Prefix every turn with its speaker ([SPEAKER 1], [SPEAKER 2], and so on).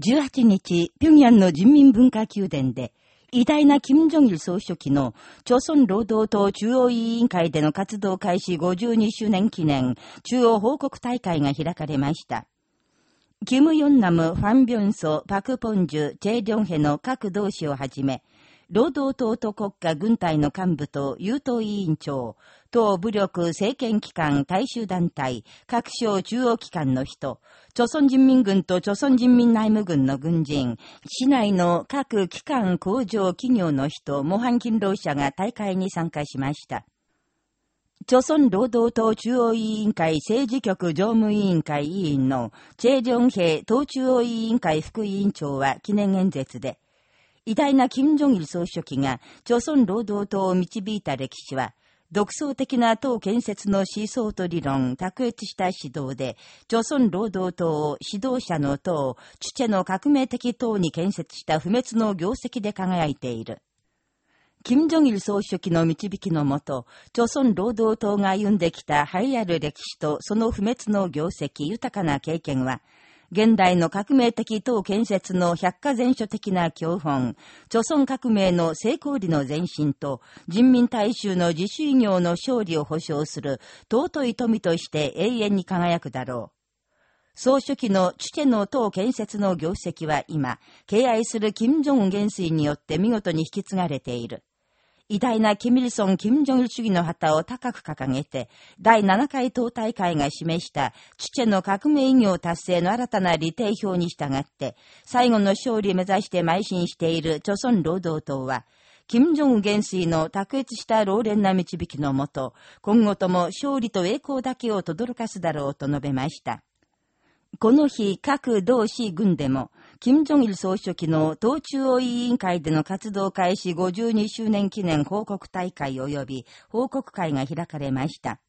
[SPEAKER 1] 18日、平壌の人民文化宮殿で、偉大な金正日総書記の、朝鮮労働党中央委員会での活動開始52周年記念、中央報告大会が開かれました。キム・ヨンナム、ファン・ビョンソ、パク・ポンジュ、チェ・リョンヘの各同志をはじめ、労働党と国家軍隊の幹部と優等委員長、党武力政権機関大衆団体、各省中央機関の人、朝鮮人民軍と朝鮮人民内務軍の軍人、市内の各機関工場企業の人、模範勤労者が大会に参加しました。朝鮮労働党中央委員会政治局常務委員会委員のチェ・ジョンヘ党中央委員会副委員長は記念演説で、偉大な金正日総書記が、朝鮮労働党を導いた歴史は、独創的な党建設の思想と理論、卓越した指導で、朝鮮労働党を指導者の党、チュチェの革命的党に建設した不滅の業績で輝いている。金正日総書記の導きのもと、朝鮮労働党が歩んできた栄えある歴史とその不滅の業績、豊かな経験は、現代の革命的党建設の百科全書的な教本、朝鮮革命の成功裏の前進と、人民大衆の自主医業の勝利を保障する尊い富として永遠に輝くだろう。総書記のチュチェの党建設の業績は今、敬愛する金正恩元帥によって見事に引き継がれている。偉大なキミルソン・キム・ジョン主義の旗を高く掲げて、第7回党大会が示したチュチェの革命偉業達成の新たな利定表に従って、最後の勝利を目指して邁進している朝鮮労働党は、金正恩元帥の卓越した老練な導きのもと、今後とも勝利と栄光だけを轟かすだろうと述べました。この日、各同志軍でも、金正日総書記の党中央委員会での活動開始52周年記念報告大会及び報告会が開かれました。